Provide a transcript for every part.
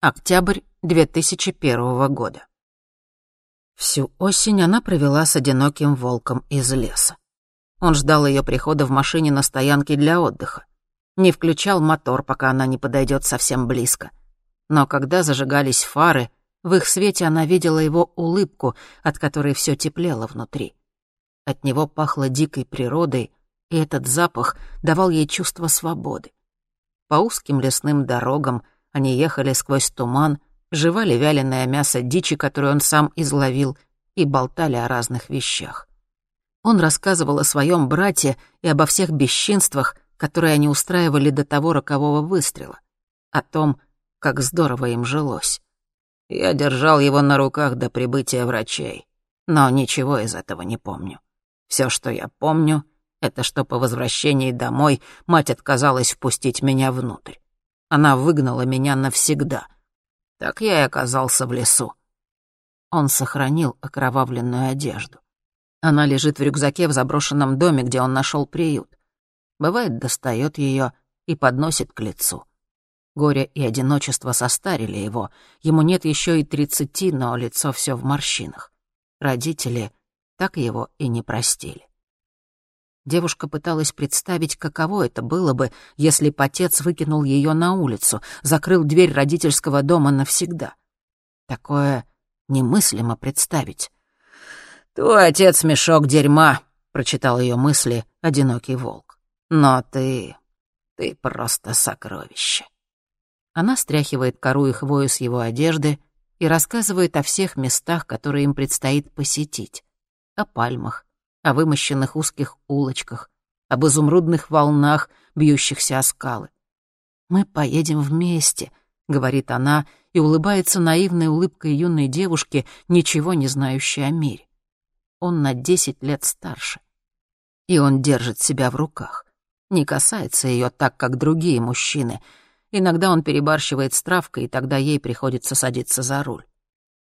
Октябрь 2001 года. Всю осень она провела с одиноким волком из леса. Он ждал ее прихода в машине на стоянке для отдыха. Не включал мотор, пока она не подойдет совсем близко. Но когда зажигались фары, в их свете она видела его улыбку, от которой все теплело внутри. От него пахло дикой природой, и этот запах давал ей чувство свободы. По узким лесным дорогам — они ехали сквозь туман, жевали вяленое мясо дичи, которую он сам изловил, и болтали о разных вещах. Он рассказывал о своем брате и обо всех бесчинствах, которые они устраивали до того рокового выстрела, о том, как здорово им жилось. Я держал его на руках до прибытия врачей, но ничего из этого не помню. Все, что я помню, это что по возвращении домой мать отказалась впустить меня внутрь. Она выгнала меня навсегда. Так я и оказался в лесу. Он сохранил окровавленную одежду. Она лежит в рюкзаке в заброшенном доме, где он нашел приют. Бывает, достает ее и подносит к лицу. Горе и одиночество состарили его. Ему нет еще и тридцати, но лицо все в морщинах. Родители так его и не простили. Девушка пыталась представить, каково это было бы, если бы отец выкинул ее на улицу, закрыл дверь родительского дома навсегда. Такое немыслимо представить. «Твой отец — мешок дерьма», — прочитал ее мысли одинокий волк. «Но ты... ты просто сокровище». Она стряхивает кору и хвою с его одежды и рассказывает о всех местах, которые им предстоит посетить. О пальмах, о вымощенных узких улочках, об изумрудных волнах, бьющихся о скалы. «Мы поедем вместе», — говорит она и улыбается наивной улыбкой юной девушки, ничего не знающей о мире. Он на десять лет старше. И он держит себя в руках. Не касается ее так, как другие мужчины. Иногда он перебарщивает с травкой, и тогда ей приходится садиться за руль.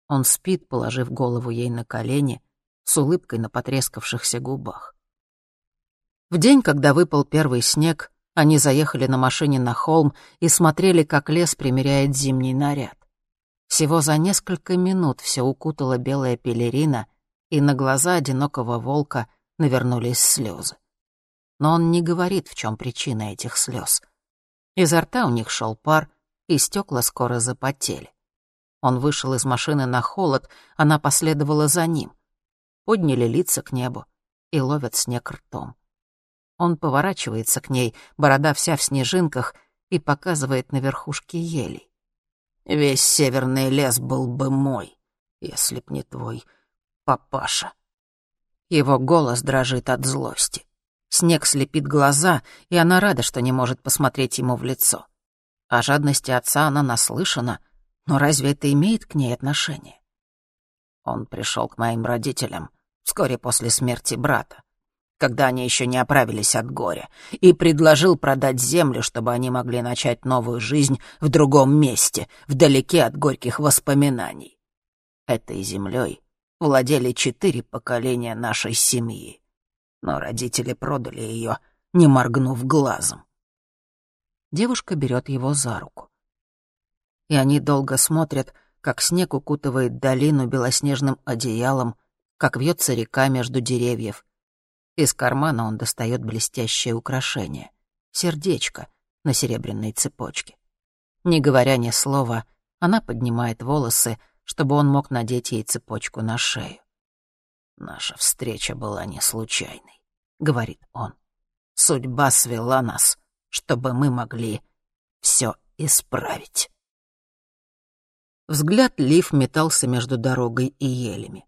Он спит, положив голову ей на колени, с улыбкой на потрескавшихся губах. В день, когда выпал первый снег, они заехали на машине на холм и смотрели, как лес примеряет зимний наряд. Всего за несколько минут все укутала белая пелерина, и на глаза одинокого волка навернулись слезы. Но он не говорит, в чем причина этих слез. Изо рта у них шел пар, и стекла скоро запотели. Он вышел из машины на холод, она последовала за ним подняли лица к небу и ловят снег ртом. Он поворачивается к ней, борода вся в снежинках, и показывает на верхушке елей. «Весь северный лес был бы мой, если б не твой папаша». Его голос дрожит от злости. Снег слепит глаза, и она рада, что не может посмотреть ему в лицо. О жадности отца она наслышана, но разве это имеет к ней отношение? Он пришел к моим родителям, вскоре после смерти брата, когда они еще не оправились от горя, и предложил продать землю, чтобы они могли начать новую жизнь в другом месте, вдалеке от горьких воспоминаний. Этой землей владели четыре поколения нашей семьи, но родители продали ее, не моргнув глазом. Девушка берет его за руку. И они долго смотрят, как снег укутывает долину белоснежным одеялом, как вьется река между деревьев. Из кармана он достает блестящее украшение — сердечко на серебряной цепочке. Не говоря ни слова, она поднимает волосы, чтобы он мог надеть ей цепочку на шею. «Наша встреча была не случайной», — говорит он. «Судьба свела нас, чтобы мы могли все исправить». Взгляд Лив метался между дорогой и елями.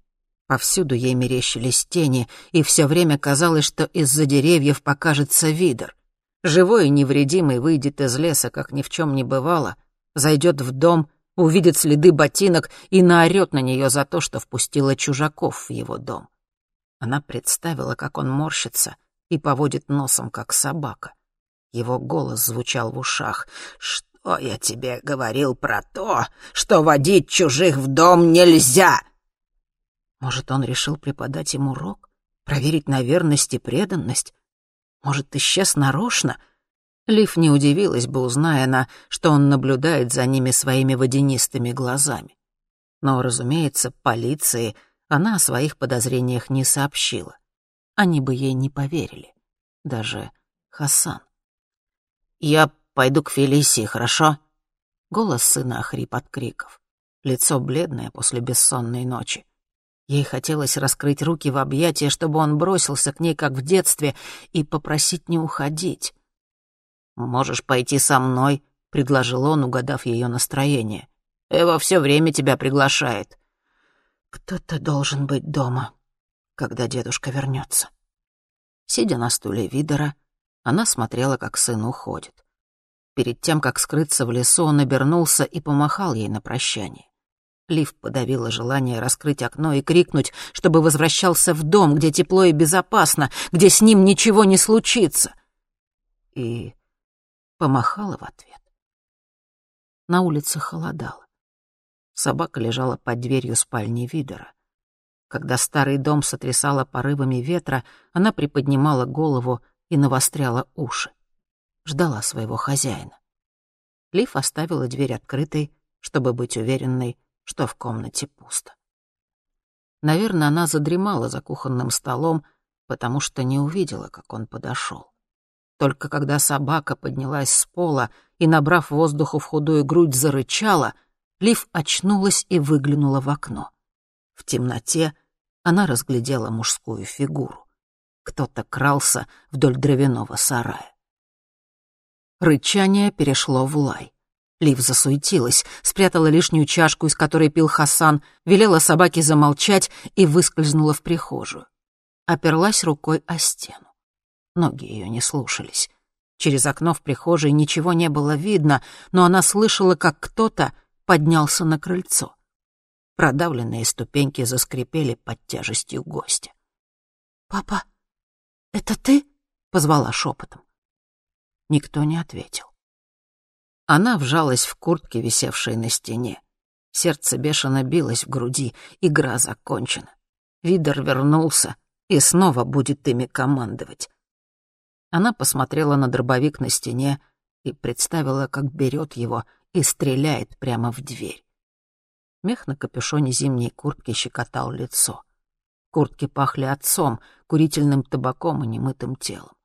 Повсюду ей мерещились тени, и все время казалось, что из-за деревьев покажется видер. Живой и невредимый выйдет из леса, как ни в чем не бывало, зайдет в дом, увидит следы ботинок и наорет на нее за то, что впустила чужаков в его дом. Она представила, как он морщится и поводит носом, как собака. Его голос звучал в ушах. «Что я тебе говорил про то, что водить чужих в дом нельзя?» Может, он решил преподать ему урок? Проверить на верность и преданность? Может, исчез нарочно? Лив не удивилась бы, узная она, что он наблюдает за ними своими водянистыми глазами. Но, разумеется, полиции она о своих подозрениях не сообщила. Они бы ей не поверили. Даже Хасан. «Я пойду к Фелисии, хорошо?» Голос сына охрип от криков. Лицо бледное после бессонной ночи. Ей хотелось раскрыть руки в объятия, чтобы он бросился к ней, как в детстве, и попросить не уходить. «Можешь пойти со мной», — предложил он, угадав ее настроение. «Эва все время тебя приглашает». «Кто-то должен быть дома, когда дедушка вернется». Сидя на стуле Видера, она смотрела, как сын уходит. Перед тем, как скрыться в лесу, он обернулся и помахал ей на прощание. Лив подавила желание раскрыть окно и крикнуть, чтобы возвращался в дом, где тепло и безопасно, где с ним ничего не случится. И помахала в ответ. На улице холодало. Собака лежала под дверью спальни Видера. Когда старый дом сотрясало порывами ветра, она приподнимала голову и навостряла уши. Ждала своего хозяина. Лив оставила дверь открытой, чтобы быть уверенной, что в комнате пусто. Наверное, она задремала за кухонным столом, потому что не увидела, как он подошел. Только когда собака поднялась с пола и, набрав воздуху в худую грудь, зарычала, Лив очнулась и выглянула в окно. В темноте она разглядела мужскую фигуру. Кто-то крался вдоль дровяного сарая. Рычание перешло в лай. Лив засуетилась, спрятала лишнюю чашку, из которой пил Хасан, велела собаке замолчать и выскользнула в прихожую. Оперлась рукой о стену. Ноги ее не слушались. Через окно в прихожей ничего не было видно, но она слышала, как кто-то поднялся на крыльцо. Продавленные ступеньки заскрипели под тяжестью гостя. «Папа, это ты?» — позвала шепотом. Никто не ответил. Она вжалась в куртке, висевшей на стене. Сердце бешено билось в груди, игра закончена. Видер вернулся и снова будет ими командовать. Она посмотрела на дробовик на стене и представила, как берет его и стреляет прямо в дверь. Мех на капюшоне зимней куртки щекотал лицо. Куртки пахли отцом, курительным табаком и немытым телом.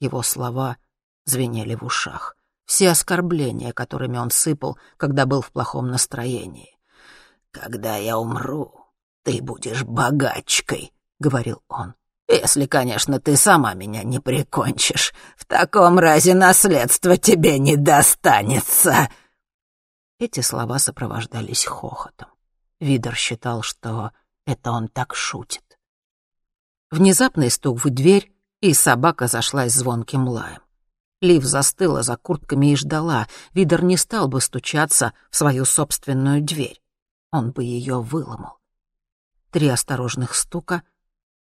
Его слова звенели в ушах. Все оскорбления, которыми он сыпал, когда был в плохом настроении. «Когда я умру, ты будешь богачкой», — говорил он. Если, конечно, ты сама меня не прикончишь. В таком разе наследство тебе не достанется». Эти слова сопровождались хохотом. Видер считал, что это он так шутит. Внезапный стук в дверь, и собака зашлась звонким лаем. Лив застыла за куртками и ждала. Видер не стал бы стучаться в свою собственную дверь. Он бы ее выломал. Три осторожных стука,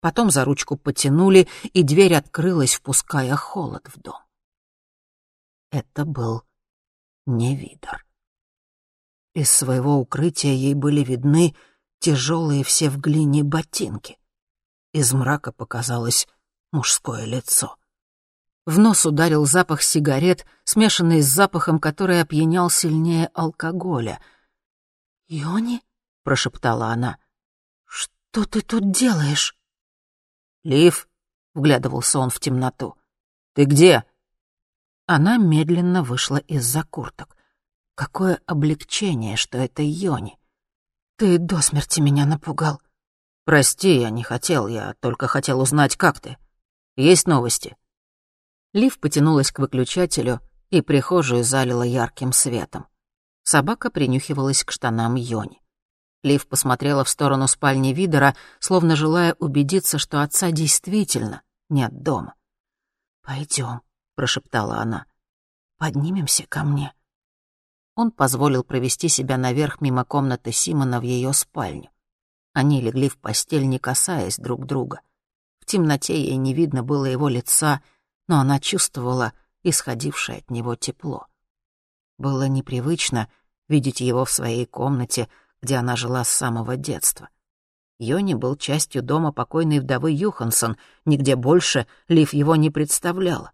Потом за ручку потянули, и дверь открылась, впуская холод в дом. Это был не Видор. Из своего укрытия ей были видны тяжелые все в глине ботинки. Из мрака показалось мужское лицо. В нос ударил запах сигарет, смешанный с запахом, который опьянял сильнее алкоголя. «Йони?» — прошептала она. «Что ты тут делаешь?» «Лив», — вглядывался он в темноту, — «ты где?» Она медленно вышла из-за курток. Какое облегчение, что это Йони. «Ты до смерти меня напугал». «Прости, я не хотел, я только хотел узнать, как ты. Есть новости?» Лив потянулась к выключателю и прихожую залила ярким светом. Собака принюхивалась к штанам Йони. Лив посмотрела в сторону спальни Видера, словно желая убедиться, что отца действительно нет дома. «Пойдем», — прошептала она. «Поднимемся ко мне». Он позволил провести себя наверх мимо комнаты Симона в ее спальню. Они легли в постель, не касаясь друг друга. В темноте ей не видно было его лица, но она чувствовала исходившее от него тепло. Было непривычно видеть его в своей комнате, где она жила с самого детства. Йони был частью дома покойной вдовы Юхансон, нигде больше Лив его не представляла.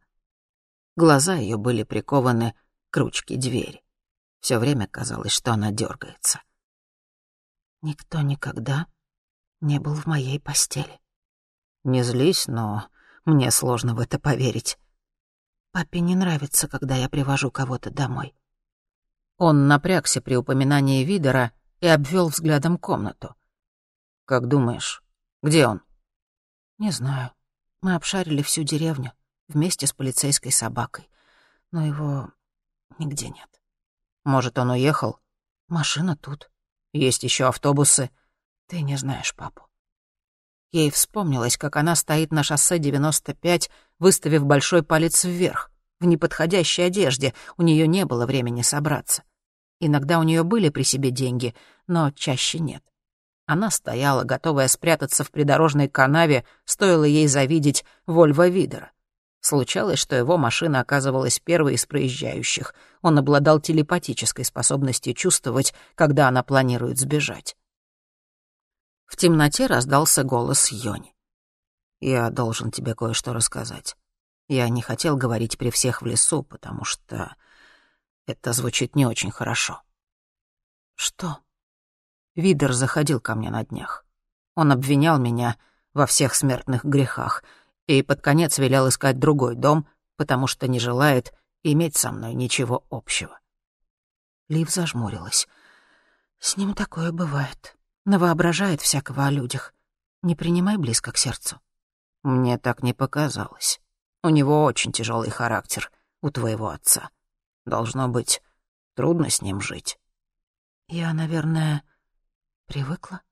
Глаза ее были прикованы к ручке двери. Все время казалось, что она дергается. Никто никогда не был в моей постели. Не злись, но мне сложно в это поверить. Папе не нравится, когда я привожу кого-то домой. Он напрягся при упоминании Видера и обвел взглядом комнату. «Как думаешь, где он?» «Не знаю. Мы обшарили всю деревню вместе с полицейской собакой, но его нигде нет». «Может, он уехал?» «Машина тут». «Есть еще автобусы?» «Ты не знаешь папу». Ей вспомнилось, как она стоит на шоссе 95, выставив большой палец вверх, в неподходящей одежде, у нее не было времени собраться. Иногда у нее были при себе деньги, но чаще нет. Она стояла, готовая спрятаться в придорожной канаве, стоило ей завидеть Вольво Видера. Случалось, что его машина оказывалась первой из проезжающих. Он обладал телепатической способностью чувствовать, когда она планирует сбежать. В темноте раздался голос Йони. «Я должен тебе кое-что рассказать. Я не хотел говорить при всех в лесу, потому что это звучит не очень хорошо». «Что?» Видер заходил ко мне на днях. Он обвинял меня во всех смертных грехах и под конец велел искать другой дом, потому что не желает иметь со мной ничего общего. Лив зажмурилась. «С ним такое бывает. Навоображает всякого о людях. Не принимай близко к сердцу». «Мне так не показалось. У него очень тяжелый характер, у твоего отца. Должно быть, трудно с ним жить». «Я, наверное, Привыкла?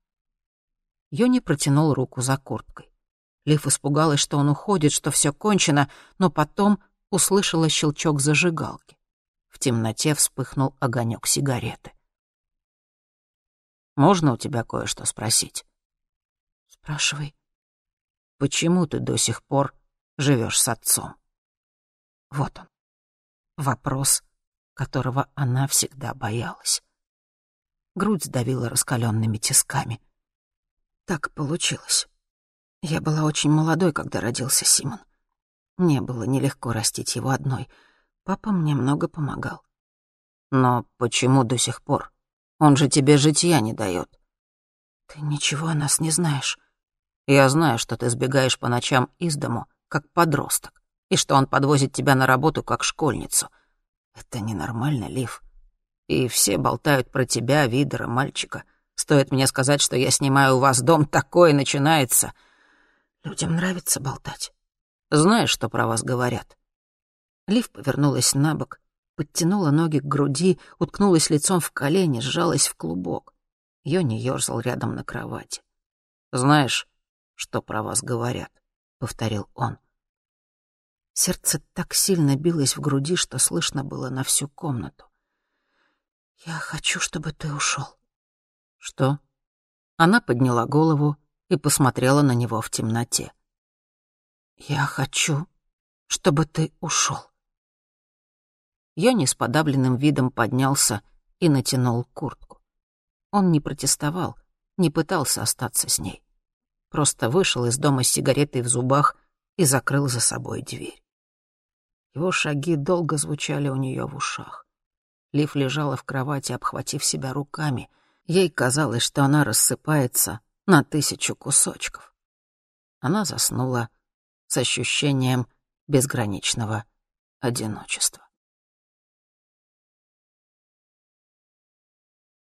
Йони протянул руку за курткой. Лив испугалась, что он уходит, что все кончено, но потом услышала щелчок зажигалки. В темноте вспыхнул огонек сигареты. «Можно у тебя кое-что спросить?» «Спрашивай». «Почему ты до сих пор живешь с отцом?» Вот он. Вопрос, которого она всегда боялась грудь сдавила раскаленными тисками. Так получилось. Я была очень молодой, когда родился Симон. Мне было нелегко растить его одной. Папа мне много помогал. Но почему до сих пор? Он же тебе житья не дает. Ты ничего о нас не знаешь. Я знаю, что ты сбегаешь по ночам из дому, как подросток, и что он подвозит тебя на работу, как школьницу. Это ненормально, Лив. И все болтают про тебя, Видера, мальчика. Стоит мне сказать, что я снимаю у вас дом, такое начинается. Людям нравится болтать. Знаешь, что про вас говорят?» Лив повернулась на бок, подтянула ноги к груди, уткнулась лицом в колени, сжалась в клубок. Йони ёрзал рядом на кровати. «Знаешь, что про вас говорят?» — повторил он. Сердце так сильно билось в груди, что слышно было на всю комнату. «Я хочу, чтобы ты ушел. «Что?» Она подняла голову и посмотрела на него в темноте. «Я хочу, чтобы ты ушел. Йони с подавленным видом поднялся и натянул куртку. Он не протестовал, не пытался остаться с ней. Просто вышел из дома с сигаретой в зубах и закрыл за собой дверь. Его шаги долго звучали у нее в ушах. Лив лежала в кровати, обхватив себя руками. Ей казалось, что она рассыпается на тысячу кусочков. Она заснула с ощущением безграничного одиночества.